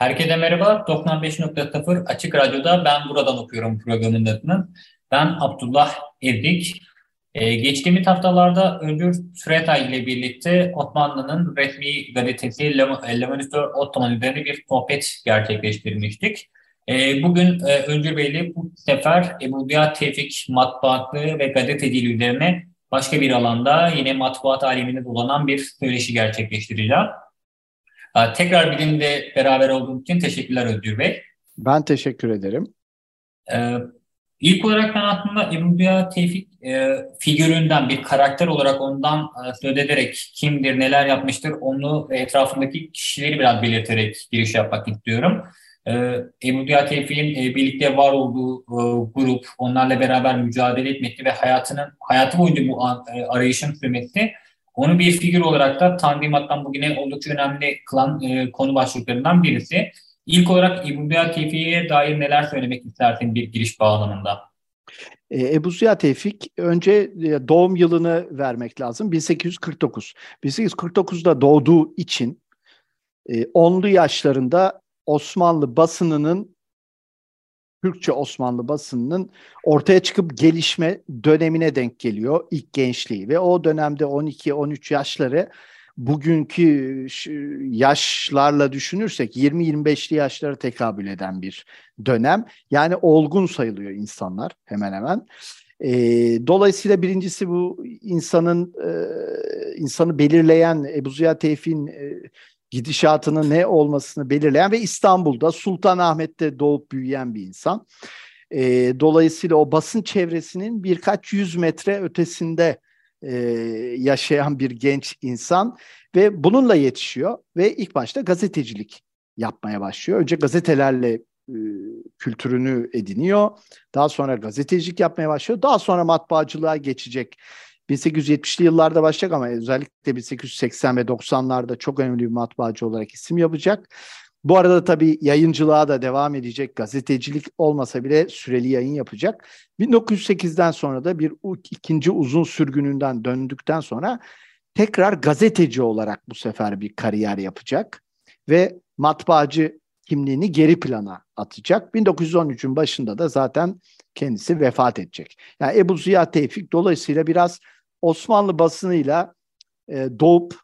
Herkese merhaba. 95.0 Açık Radyo'da Ben Buradan Okuyorum programının adını. Ben Abdullah Evdik. Ee, geçtiğimiz haftalarda Öncür Süretay ile birlikte Osmanlı'nın resmi gazetesi Le Moniteur Ottoman üzerine bir sohbet gerçekleştirmiştik. Ee, bugün e, Öncür Bey ile bu sefer Ebu Ziya Tevfik matbaatlığı ve gazeteciliği üzerine başka bir alanda yine matbuat aleminde dolanan bir söyleşi gerçekleştireceğim. Tekrar bizimle beraber olduğunuz için teşekkürler Özgür Bey. Ben teşekkür ederim. Ee, ilk olarak ben aslında Ebu Ziya Tevfik e, figüründen bir karakter olarak ondan e, söz ederek kimdir, neler yapmıştır onu ve etrafındaki kişileri biraz belirterek giriş yapmak istiyorum. Ee, Ebu Ziya Tevfik'in e, birlikte var olduğu e, grup, onlarla beraber mücadele etmekti ve hayatının hayatı boyunca bu e, arayışın sürmesi onu bir figür olarak da Tanzimat'tan bugüne oldukça önemli kılan e, konu başlıklarından birisi. İlk olarak Ebu Ziya Tevfik'e dair neler söylemek istersin bir giriş bağlamında? E, Ebu Ziya Tevfik önce e, doğum yılını vermek lazım. 1849. 1849'da doğduğu için 10'lu e, yaşlarında Osmanlı basınının Türkçe Osmanlı basınının ortaya çıkıp gelişme dönemine denk geliyor ilk gençliği ve o dönemde 12-13 yaşları bugünkü yaşlarla düşünürsek 20-25'li yaşlara tekabül eden bir dönem. Yani olgun sayılıyor insanlar hemen hemen. E, dolayısıyla birincisi bu insanın e, insanı belirleyen Ebu Ziya Tevfik'in e, gidişatının ne olmasını belirleyen ve İstanbul'da Sultanahmet'te doğup büyüyen bir insan. E, dolayısıyla o basın çevresinin birkaç yüz metre ötesinde e, yaşayan bir genç insan ve bununla yetişiyor ve ilk başta gazetecilik yapmaya başlıyor. Önce gazetelerle e, kültürünü ediniyor. Daha sonra gazetecilik yapmaya başlıyor. Daha sonra matbaacılığa geçecek. 1870'li yıllarda başlayacak ama özellikle 1880 ve 90'larda çok önemli bir matbaacı olarak isim yapacak. Bu arada tabii yayıncılığa da devam edecek. Gazetecilik olmasa bile süreli yayın yapacak. 1908'den sonra da bir ikinci uzun sürgününden döndükten sonra tekrar gazeteci olarak bu sefer bir kariyer yapacak ve matbaacı kimliğini geri plana atacak. 1913'ün başında da zaten kendisi vefat edecek. Yani Ebu Ziya Tevfik dolayısıyla biraz Osmanlı basınıyla e, doğup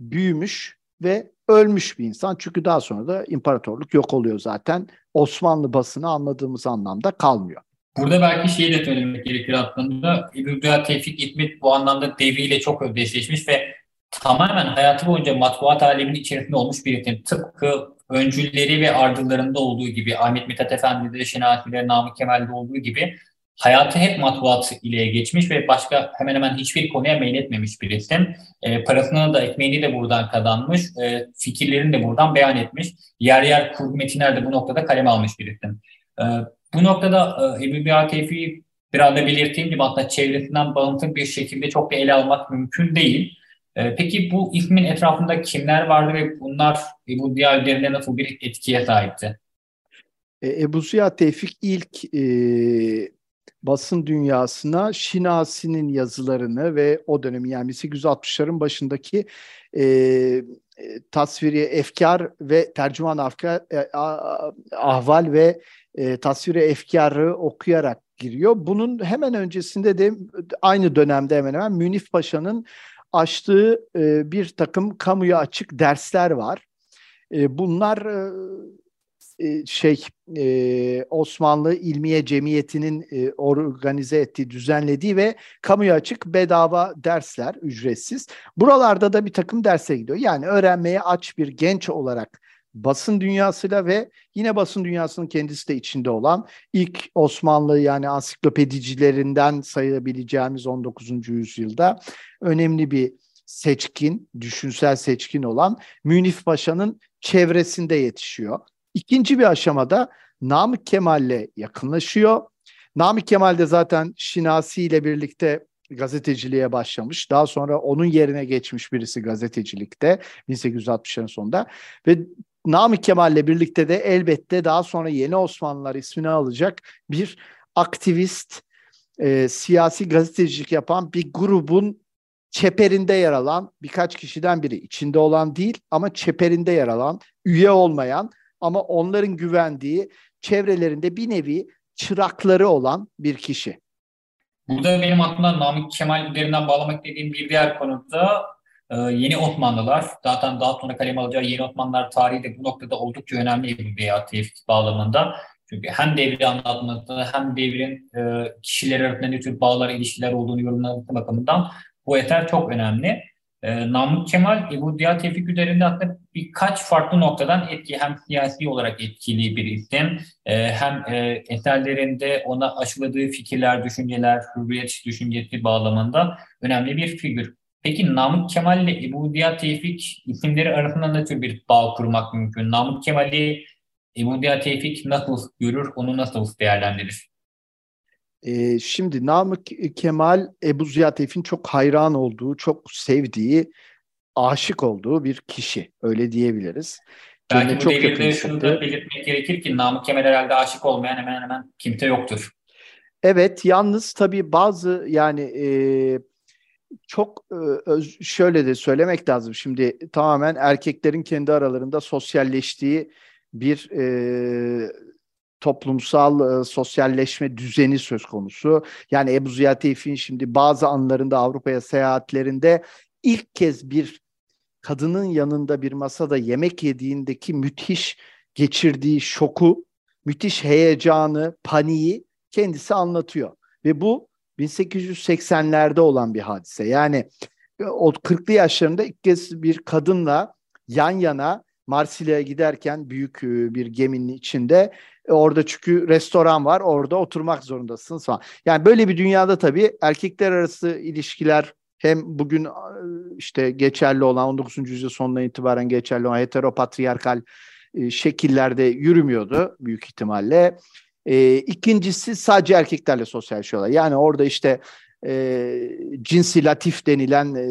büyümüş ve ölmüş bir insan. Çünkü daha sonra da imparatorluk yok oluyor zaten. Osmanlı basını anladığımız anlamda kalmıyor. Burada belki şeyi de söylemek gerekir aslında. İbn Tevfik İtmit bu anlamda devriyle çok özdeşleşmiş ve tamamen hayatı boyunca matbuat aleminin içerisinde olmuş bir isim. Tıpkı öncülleri ve ardıllarında olduğu gibi Ahmet Mithat Efendi'de, Şinasi'de, Namık Kemal'de olduğu gibi hayatı hep matbuat ile geçmiş ve başka hemen hemen hiçbir konuya meyletmemiş bir isim. E, parasını da ekmeğini de buradan kazanmış, e, fikirlerini de buradan beyan etmiş. Yer yer kurgu metinler de bu noktada kaleme almış bir isim. E, bu noktada e, Ebu Biya Tevfik'i biraz da belirttiğim gibi hatta çevresinden bağımsız bir şekilde çok da ele almak mümkün değil. E, peki bu ismin etrafında kimler vardı ve bunlar Ebu Ziya üzerinde nasıl bir etkiye sahipti? E, Ebu Ziya Tevfik ilk e, basın dünyasına Şinasi'nin yazılarını ve o dönemi yani 1860'ların başındaki e, tasviri efkar ve tercüman afkar, e, ahval ve e, tasviri efkarı okuyarak giriyor. Bunun hemen öncesinde de aynı dönemde hemen hemen Münif Paşa'nın açtığı e, bir takım kamuya açık dersler var. E, bunlar e, e, şey e, Osmanlı İlmiye Cemiyeti'nin e, organize ettiği, düzenlediği ve kamuya açık bedava dersler ücretsiz. Buralarda da bir takım derse gidiyor. Yani öğrenmeye aç bir genç olarak basın dünyasıyla ve yine basın dünyasının kendisi de içinde olan ilk Osmanlı yani ansiklopedicilerinden sayabileceğimiz 19. yüzyılda önemli bir seçkin, düşünsel seçkin olan Münif Paşa'nın çevresinde yetişiyor. İkinci bir aşamada Namık Kemal'le yakınlaşıyor. Namık Kemal de zaten Şinasi ile birlikte gazeteciliğe başlamış. Daha sonra onun yerine geçmiş birisi gazetecilikte 1860'ların sonunda ve Namık Kemal'le birlikte de elbette daha sonra Yeni Osmanlılar ismini alacak bir aktivist, e, siyasi gazetecilik yapan bir grubun çeperinde yer alan birkaç kişiden biri. içinde olan değil ama çeperinde yer alan, üye olmayan ama onların güvendiği çevrelerinde bir nevi çırakları olan bir kişi. Burada benim aklımda Namık Kemal üzerinden bağlamak dediğim bir diğer konu da e, yeni Osmanlılar. Zaten daha sonra kaleme alacağı yeni Osmanlılar tarihi de bu noktada oldukça önemli bir veya bağlamında. Çünkü hem devri anlatmakta hem devrin e, kişiler arasında ne tür bağlar, ilişkiler olduğunu yorumlaması bakımından bu eser çok önemli. E, Namık Kemal Ebu Diya Tevfik üzerinde aslında birkaç farklı noktadan etki hem siyasi olarak etkili bir isim e, hem e, eserlerinde ona aşıladığı fikirler, düşünceler, hürriyet düşüncesi bağlamında önemli bir figür. Peki Namık Kemal ile Ebu Diya Tevfik isimleri arasında tür bir bağ kurmak mümkün? Namık Kemal'i Ebu Diya Tevfik nasıl görür, onu nasıl değerlendirir? Ee, şimdi Namık Kemal Ebu Ziya Tevfik'in çok hayran olduğu, çok sevdiği, aşık olduğu bir kişi. Öyle diyebiliriz. Belki bu çok devirde şunu da belirtmek gerekir ki Namık Kemal herhalde aşık olmayan hemen hemen kimse yoktur. Evet, yalnız tabii bazı yani e, çok e, şöyle de söylemek lazım. Şimdi tamamen erkeklerin kendi aralarında sosyalleştiği bir e, toplumsal e, sosyalleşme düzeni söz konusu. Yani Ebu Ziya Tevfik'in şimdi bazı anlarında Avrupa'ya seyahatlerinde ilk kez bir kadının yanında bir masada yemek yediğindeki müthiş geçirdiği şoku, müthiş heyecanı, paniği kendisi anlatıyor. Ve bu 1880'lerde olan bir hadise. Yani e, o 40'lı yaşlarında ilk kez bir kadınla yan yana Marsilya'ya giderken büyük e, bir geminin içinde orada çünkü restoran var orada oturmak zorundasınız falan. Yani böyle bir dünyada tabii erkekler arası ilişkiler hem bugün işte geçerli olan 19. yüzyıl sonuna itibaren geçerli olan heteropatriyarkal şekillerde yürümüyordu büyük ihtimalle. E, ikincisi sadece erkeklerle sosyalleşiyorlar. Yani orada işte e, cinsi latif denilen e,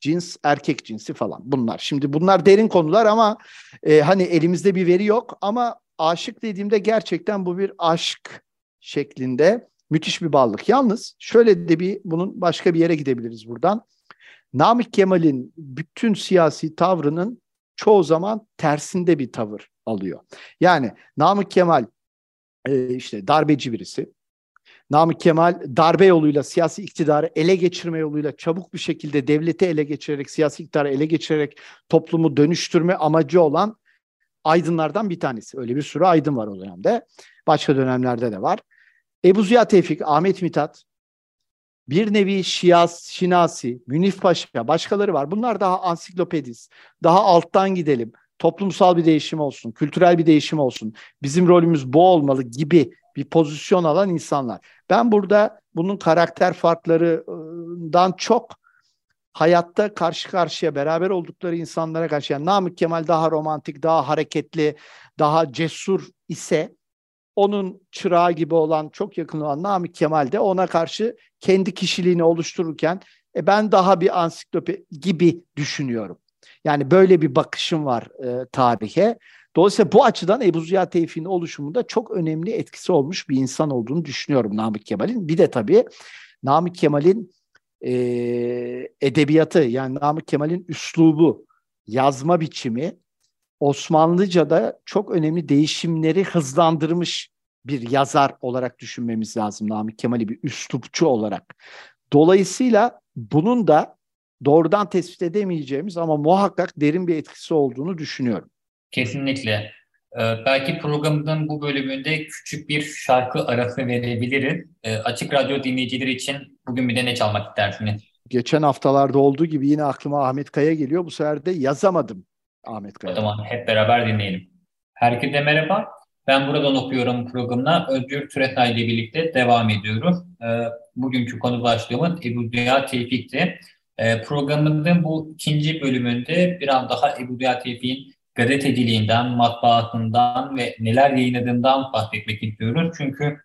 cins erkek cinsi falan bunlar. Şimdi bunlar derin konular ama e, hani elimizde bir veri yok ama aşık dediğimde gerçekten bu bir aşk şeklinde müthiş bir bağlılık. Yalnız şöyle de bir bunun başka bir yere gidebiliriz buradan. Namık Kemal'in bütün siyasi tavrının çoğu zaman tersinde bir tavır alıyor. Yani Namık Kemal e, işte darbeci birisi. Namık Kemal darbe yoluyla siyasi iktidarı ele geçirme yoluyla çabuk bir şekilde devleti ele geçirerek, siyasi iktidarı ele geçirerek toplumu dönüştürme amacı olan aydınlardan bir tanesi. Öyle bir sürü aydın var o dönemde. Başka dönemlerde de var. Ebu Ziya Tevfik, Ahmet Mithat, bir nevi Şias, Şinasi, Münif Paşa, başkaları var. Bunlar daha ansiklopedist, daha alttan gidelim toplumsal bir değişim olsun, kültürel bir değişim olsun, bizim rolümüz bu olmalı gibi bir pozisyon alan insanlar. Ben burada bunun karakter farklarından çok hayatta karşı karşıya beraber oldukları insanlara karşı yani Namık Kemal daha romantik, daha hareketli, daha cesur ise onun çırağı gibi olan çok yakın olan Namık Kemal de ona karşı kendi kişiliğini oluştururken e, ben daha bir ansiklopi gibi düşünüyorum. Yani böyle bir bakışım var e, tarihe. Dolayısıyla bu açıdan Ebu Ziya Tevfik'in oluşumunda çok önemli etkisi olmuş bir insan olduğunu düşünüyorum Namık Kemal'in. Bir de tabii Namık Kemal'in e, edebiyatı yani Namık Kemal'in üslubu, yazma biçimi Osmanlıca'da çok önemli değişimleri hızlandırmış bir yazar olarak düşünmemiz lazım Namık Kemal'i bir üslupçu olarak. Dolayısıyla bunun da doğrudan tespit edemeyeceğimiz ama muhakkak derin bir etkisi olduğunu düşünüyorum. Kesinlikle. Ee, belki programımızın bu bölümünde küçük bir şarkı arası verebiliriz. Ee, Açık Radyo dinleyicileri için bugün bir de ne çalmak istersiniz? Geçen haftalarda olduğu gibi yine aklıma Ahmet Kaya geliyor. Bu sefer de yazamadım Ahmet Kaya. O zaman hep beraber dinleyelim. Herkese merhaba. Ben buradan okuyorum programına Özgür Türetay ile birlikte devam ediyorum. Ee, bugünkü konu başlığımız Ebu Dünya Tevfik'ti. Programımızın bu ikinci bölümünde biraz daha Ebu Dünya Tevfik'in gazeteciliğinden, matbaasından ve neler yayınladığından bahsetmek istiyoruz. Çünkü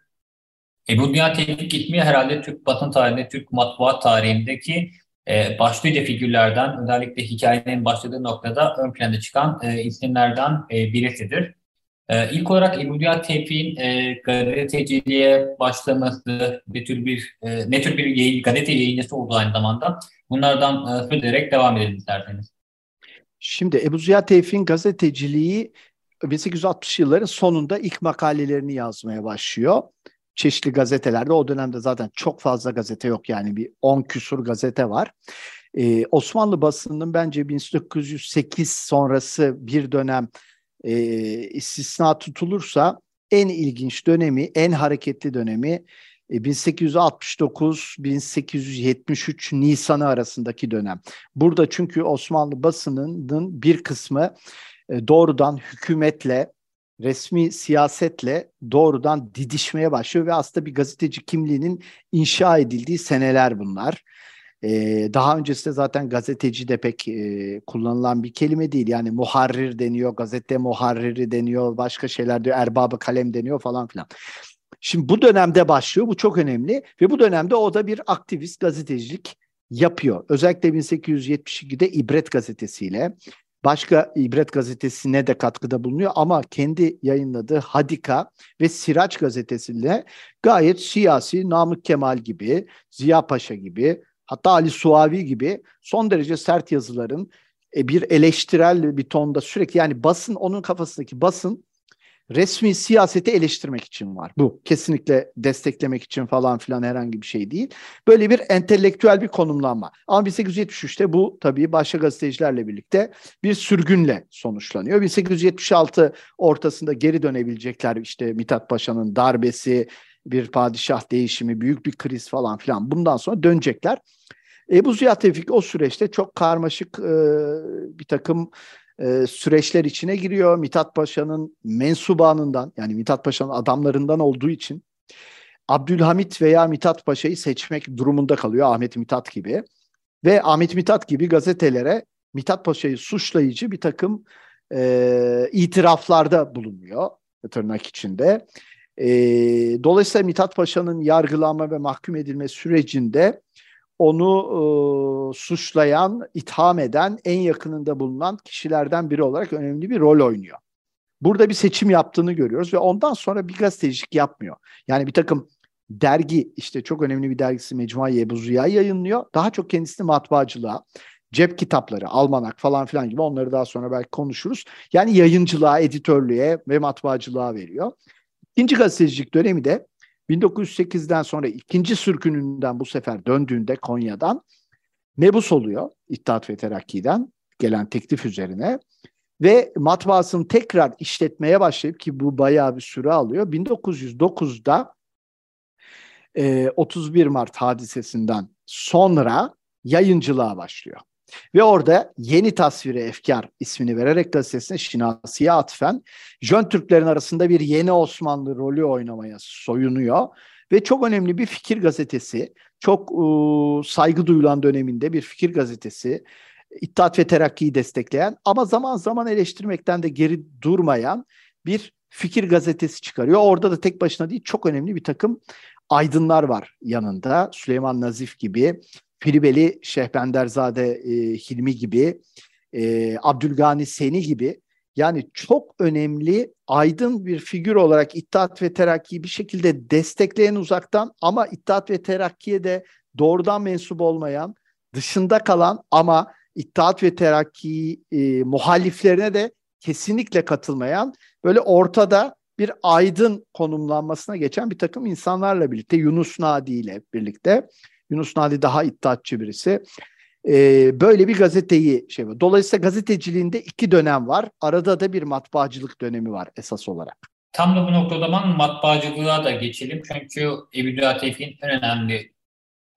Ebu Dünya Tevfik ismi herhalde Türk basın tarihinde, Türk matbuat tarihindeki e, başlıca figürlerden, özellikle hikayenin başladığı noktada ön planda çıkan e, isimlerden e, birisidir. E, ilk olarak Ebu Dünya Tevfik'in e, gazeteciliğe başlaması, ne tür bir e, ne tür bir yayın, gazete yayıncısı olduğu aynı zamanda bunlardan e, söz ederek devam edelim isterseniz. Şimdi Ebu Ziya Tevfik'in gazeteciliği 1860 yılların sonunda ilk makalelerini yazmaya başlıyor. Çeşitli gazetelerde o dönemde zaten çok fazla gazete yok yani bir 10 küsur gazete var. Ee, Osmanlı basınının bence 1908 sonrası bir dönem e, istisna tutulursa en ilginç dönemi, en hareketli dönemi 1869-1873 e, Nisan'ı arasındaki dönem. Burada çünkü Osmanlı basınının bir kısmı e, doğrudan hükümetle, resmi siyasetle doğrudan didişmeye başlıyor ve aslında bir gazeteci kimliğinin inşa edildiği seneler bunlar. Ee, daha öncesinde zaten gazeteci de pek e, kullanılan bir kelime değil. Yani muharrir deniyor, gazete muharriri deniyor, başka şeyler diyor, erbabı kalem deniyor falan filan. Şimdi bu dönemde başlıyor. Bu çok önemli ve bu dönemde o da bir aktivist gazetecilik yapıyor. Özellikle 1872'de İbret gazetesiyle başka İbret gazetesine de katkıda bulunuyor ama kendi yayınladığı Hadika ve Siraç gazetesiyle gayet siyasi Namık Kemal gibi, Ziya Paşa gibi, hatta Ali Suavi gibi son derece sert yazıların e, bir eleştirel bir tonda sürekli yani basın onun kafasındaki basın resmi siyaseti eleştirmek için var. Bu kesinlikle desteklemek için falan filan herhangi bir şey değil. Böyle bir entelektüel bir konumlanma. Ama 1873'te bu tabii başka gazetecilerle birlikte bir sürgünle sonuçlanıyor. 1876 ortasında geri dönebilecekler işte Mithat Paşa'nın darbesi, bir padişah değişimi, büyük bir kriz falan filan. Bundan sonra dönecekler. Ebu Ziya Tevfik o süreçte çok karmaşık e, bir takım e, süreçler içine giriyor. Mithat Paşa'nın mensubanından yani Mithat Paşa'nın adamlarından olduğu için Abdülhamit veya Mithat Paşa'yı seçmek durumunda kalıyor Ahmet Mithat gibi. Ve Ahmet Mithat gibi gazetelere Mithat Paşa'yı suçlayıcı bir takım e, itiraflarda bulunuyor tırnak içinde. E, dolayısıyla Mithat Paşa'nın yargılanma ve mahkum edilme sürecinde onu e, suçlayan, itham eden, en yakınında bulunan kişilerden biri olarak önemli bir rol oynuyor. Burada bir seçim yaptığını görüyoruz ve ondan sonra bir gazetecilik yapmıyor. Yani bir takım dergi, işte çok önemli bir dergisi Mecmuayı Ebu Ziya yayınlıyor. Daha çok kendisini matbaacılığa, cep kitapları, almanak falan filan gibi onları daha sonra belki konuşuruz. Yani yayıncılığa, editörlüğe ve matbaacılığa veriyor. İkinci gazetecilik dönemi de 1908'den sonra ikinci sürkününden bu sefer döndüğünde Konya'dan mebus oluyor İttihat ve Terakki'den gelen teklif üzerine ve matbaasını tekrar işletmeye başlayıp ki bu bayağı bir süre alıyor. 1909'da e, 31 Mart hadisesinden sonra yayıncılığa başlıyor. Ve orada Yeni Tasviri Efkar ismini vererek gazetesine Şinasi'ye atfen Jön Türklerin arasında bir yeni Osmanlı rolü oynamaya soyunuyor. Ve çok önemli bir fikir gazetesi, çok e, saygı duyulan döneminde bir fikir gazetesi, İttihat ve Terakki'yi destekleyen ama zaman zaman eleştirmekten de geri durmayan bir fikir gazetesi çıkarıyor. Orada da tek başına değil çok önemli bir takım aydınlar var yanında. Süleyman Nazif gibi, Filibeli Şehbenderzade e, Hilmi gibi, e, Abdülgani Seni gibi. Yani çok önemli aydın bir figür olarak İttihat ve Terakki'yi bir şekilde destekleyen uzaktan ama İttihat ve Terakki'ye de doğrudan mensup olmayan, dışında kalan ama İttihat ve Terakki e, muhaliflerine de kesinlikle katılmayan böyle ortada bir aydın konumlanmasına geçen bir takım insanlarla birlikte Yunus Nadi ile birlikte Yunus Nadi daha iddiatçı birisi. Ee, böyle bir gazeteyi şey var. Dolayısıyla gazeteciliğinde iki dönem var. Arada da bir matbaacılık dönemi var esas olarak. Tam da bu noktada zaman matbaacılığa da geçelim. Çünkü Ebu Tevfik'in en önemli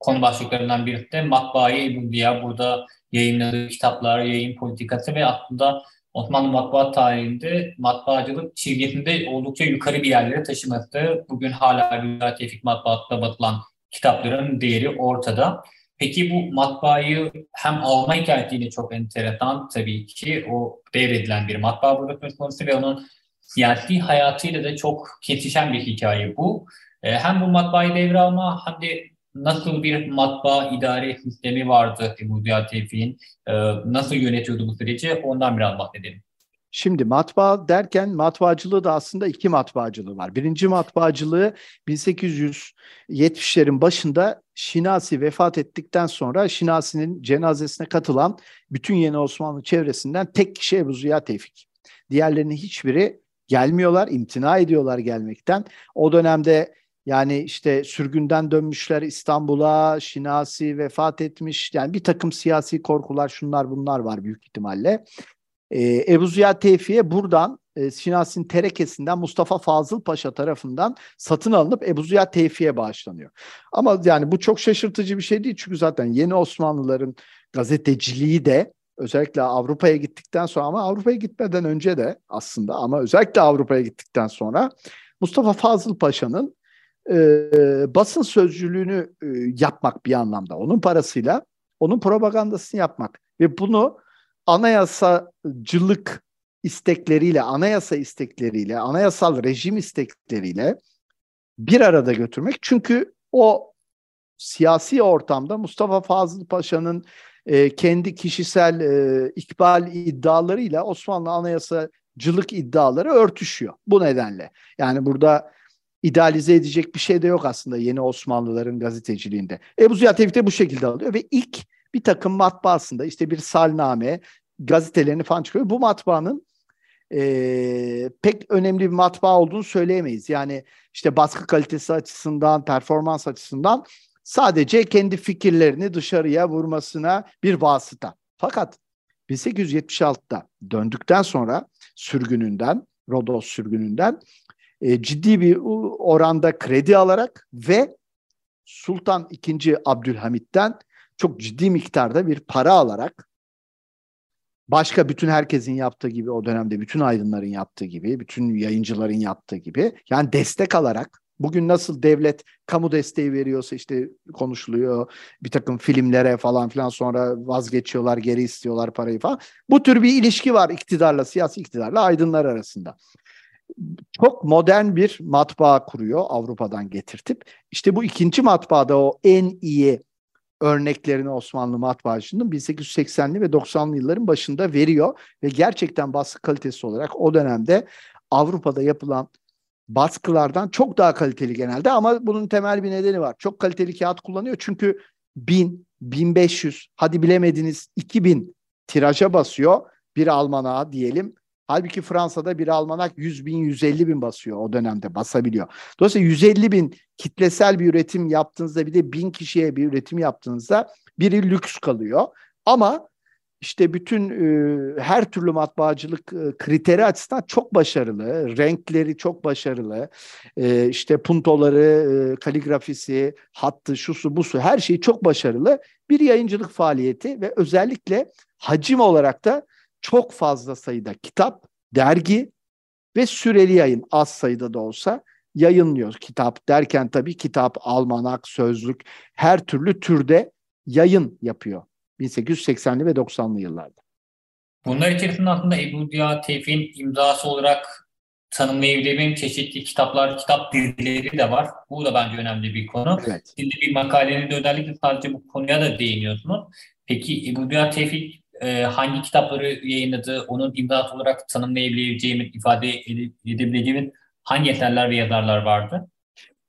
konu başlıklarından birisi de matbaayı Ebu. Burada yayınladığı kitaplar, yayın politikası ve aslında Osmanlı matbaa tarihinde matbaacılık çizgisinde oldukça yukarı bir yerlere taşıması. Bugün hala Rüya Tevfik matbaatta batılan kitapların değeri ortada. Peki bu matbaayı hem alma hikayetiyle çok enteresan tabii ki o devredilen bir matbaa burada söz konusu ve onun siyasi hayatıyla da çok kesişen bir hikaye bu. E, hem bu matbaayı devralma hem de nasıl bir matbaa idare sistemi vardı Ebu Ziya Tevfik'in, e, nasıl yönetiyordu bu süreci ondan biraz bahsedelim. Şimdi matbaa derken matbaacılığı da aslında iki matbaacılığı var. Birinci matbaacılığı 1870'lerin başında Şinasi vefat ettikten sonra Şinasi'nin cenazesine katılan bütün Yeni Osmanlı çevresinden tek kişi Ebu Ziya Tevfik. Diğerlerinin hiçbiri gelmiyorlar, imtina ediyorlar gelmekten. O dönemde yani işte sürgünden dönmüşler İstanbul'a, Şinasi vefat etmiş. Yani bir takım siyasi korkular şunlar bunlar var büyük ihtimalle. Ee, Ebu Ziya Tevfi'ye buradan e, Şinasi'nin terekesinden Mustafa Fazıl Paşa tarafından satın alınıp Ebu Ziya Tevfi'ye bağışlanıyor. Ama yani bu çok şaşırtıcı bir şey değil çünkü zaten yeni Osmanlıların gazeteciliği de özellikle Avrupa'ya gittikten sonra ama Avrupa'ya gitmeden önce de aslında ama özellikle Avrupa'ya gittikten sonra Mustafa Fazıl Paşa'nın e, basın sözcülüğünü e, yapmak bir anlamda. Onun parasıyla onun propagandasını yapmak ve bunu anayasacılık istekleriyle, anayasa istekleriyle, anayasal rejim istekleriyle bir arada götürmek. Çünkü o siyasi ortamda Mustafa Fazıl Paşa'nın e, kendi kişisel e, ikbal iddialarıyla Osmanlı anayasacılık iddiaları örtüşüyor. Bu nedenle. Yani burada idealize edecek bir şey de yok aslında yeni Osmanlıların gazeteciliğinde. Ebu Ziya Tevfik de bu şekilde alıyor ve ilk bir takım matbaasında işte bir salname gazetelerini falan çıkıyor. Bu matbaanın e, pek önemli bir matbaa olduğunu söyleyemeyiz. Yani işte baskı kalitesi açısından, performans açısından sadece kendi fikirlerini dışarıya vurmasına bir vasıta. Fakat 1876'da döndükten sonra sürgününden, Rodos sürgününden e, ciddi bir oranda kredi alarak ve Sultan II. Abdülhamit'ten çok ciddi miktarda bir para alarak başka bütün herkesin yaptığı gibi o dönemde bütün aydınların yaptığı gibi, bütün yayıncıların yaptığı gibi yani destek alarak bugün nasıl devlet kamu desteği veriyorsa işte konuşuluyor bir takım filmlere falan filan sonra vazgeçiyorlar geri istiyorlar parayı falan. Bu tür bir ilişki var iktidarla siyasi iktidarla aydınlar arasında çok modern bir matbaa kuruyor Avrupa'dan getirtip. İşte bu ikinci matbaada o en iyi örneklerini Osmanlı matbaacının 1880'li ve 90'lı yılların başında veriyor. Ve gerçekten baskı kalitesi olarak o dönemde Avrupa'da yapılan baskılardan çok daha kaliteli genelde. Ama bunun temel bir nedeni var. Çok kaliteli kağıt kullanıyor. Çünkü 1000, 1500 hadi bilemediniz 2000 tiraja basıyor. Bir almanağa diyelim Halbuki Fransa'da bir almanak 100 bin, 150 bin basıyor o dönemde basabiliyor. Dolayısıyla 150 bin kitlesel bir üretim yaptığınızda bir de bin kişiye bir üretim yaptığınızda biri lüks kalıyor. Ama işte bütün e, her türlü matbaacılık e, kriteri açısından çok başarılı. Renkleri çok başarılı. E, işte puntoları, e, kaligrafisi, hattı, şusu, busu her şeyi çok başarılı. Bir yayıncılık faaliyeti ve özellikle hacim olarak da çok fazla sayıda kitap, dergi ve süreli yayın az sayıda da olsa yayınlıyor. Kitap derken tabii kitap, almanak, sözlük her türlü türde yayın yapıyor 1880'li ve 90'lı yıllarda. Bunlar içerisinde aslında Ebu Ziya Tevfik'in imzası olarak tanımlayabileceğim çeşitli kitaplar, kitap dizileri de var. Bu da bence önemli bir konu. Evet. Şimdi bir makalenin de özellikle sadece bu konuya da değiniyorsunuz. Peki Ebu Ziya Tevfik e, hangi kitapları yayınladı, onun imdat olarak tanımlayabileceğimin, ifade edebileceğimin hangi eserler ve yazarlar vardı?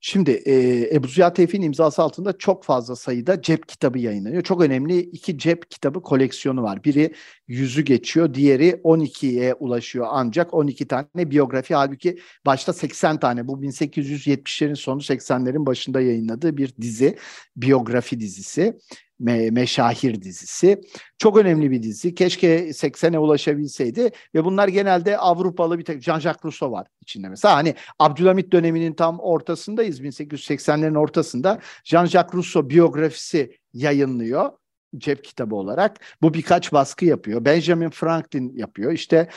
Şimdi e, Ebu Ziya Tevfik'in imzası altında çok fazla sayıda cep kitabı yayınlanıyor. Çok önemli iki cep kitabı koleksiyonu var. Biri yüzü geçiyor, diğeri 12'ye ulaşıyor ancak 12 tane biyografi. Halbuki başta 80 tane bu 1870'lerin sonu 80'lerin başında yayınladığı bir dizi, biyografi dizisi. Me Meşahir dizisi. Çok önemli bir dizi. Keşke 80'e ulaşabilseydi ve bunlar genelde Avrupalı bir tek Jean-Jacques Rousseau var içinde mesela. Hani Abdülhamit döneminin tam ortasındayız 1880'lerin ortasında. Jean-Jacques Rousseau biyografisi yayınlıyor. cep kitabı olarak. Bu birkaç baskı yapıyor. Benjamin Franklin yapıyor. İşte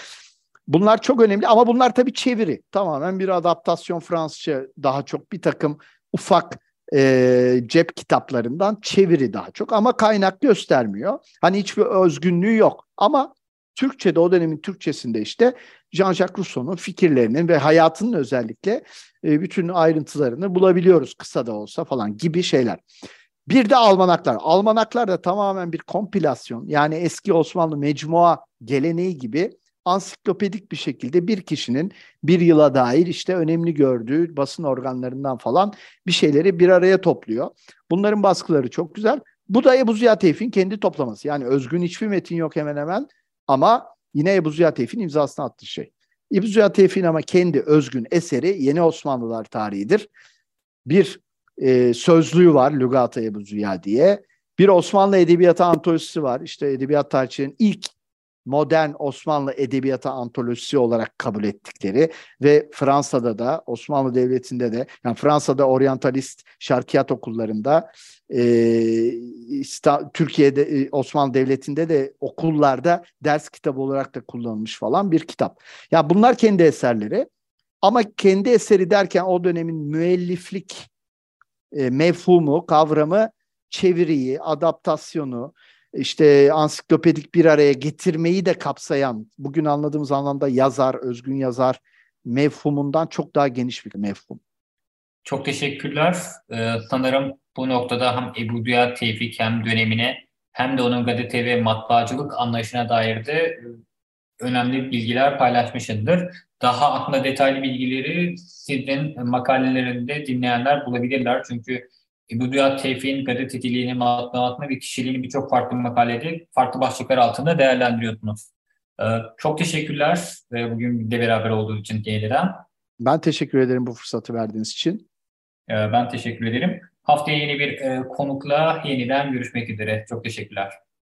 bunlar çok önemli ama bunlar tabii çeviri. Tamamen bir adaptasyon Fransızca daha çok bir takım ufak e, cep kitaplarından çeviri daha çok ama kaynak göstermiyor. Hani hiçbir özgünlüğü yok ama Türkçe'de o dönemin Türkçesinde işte Jean-Jacques Rousseau'nun fikirlerinin ve hayatının özellikle e, bütün ayrıntılarını bulabiliyoruz kısa da olsa falan gibi şeyler. Bir de almanaklar. Almanaklar da tamamen bir kompilasyon yani eski Osmanlı mecmua geleneği gibi ansiklopedik bir şekilde bir kişinin bir yıla dair işte önemli gördüğü basın organlarından falan bir şeyleri bir araya topluyor. Bunların baskıları çok güzel. Bu da Ebu Ziya Tevfik'in kendi toplaması. Yani özgün hiçbir metin yok hemen hemen ama yine Ebu Ziya Tevfik'in imzasını attığı şey. Ebu Ziya Tevfik'in ama kendi özgün eseri Yeni Osmanlılar tarihidir. Bir e, sözlüğü var Lügat-ı Ebu Ziya diye. Bir Osmanlı Edebiyatı antolojisi var. İşte edebiyat tarihçinin ilk modern Osmanlı edebiyatı antolojisi olarak kabul ettikleri ve Fransa'da da Osmanlı Devleti'nde de yani Fransa'da oryantalist şarkiyat okullarında e, Türkiye'de e, Osmanlı Devleti'nde de okullarda ders kitabı olarak da kullanılmış falan bir kitap. Ya yani bunlar kendi eserleri ama kendi eseri derken o dönemin müelliflik e, mefhumu, kavramı, çeviriyi, adaptasyonu, işte ansiklopedik bir araya getirmeyi de kapsayan, bugün anladığımız anlamda yazar, özgün yazar mefhumundan çok daha geniş bir mefhum. Çok teşekkürler. Ee, sanırım bu noktada hem Ebu Düya Tevfik hem dönemine hem de onun gazete ve matbaacılık anlayışına dair de e, önemli bilgiler paylaşmışındır. Daha aklında detaylı bilgileri sizin makalelerinde dinleyenler bulabilirler. Çünkü İbn Dünya Tevfik'in gazeteciliğini, matbuatını ve kişiliğini birçok farklı makalede farklı başlıklar altında değerlendiriyorsunuz. Ee, çok teşekkürler bugün de beraber olduğu için yeniden. Ben teşekkür ederim bu fırsatı verdiğiniz için. Ee, ben teşekkür ederim. Haftaya yeni bir e, konukla yeniden görüşmek üzere. Çok teşekkürler.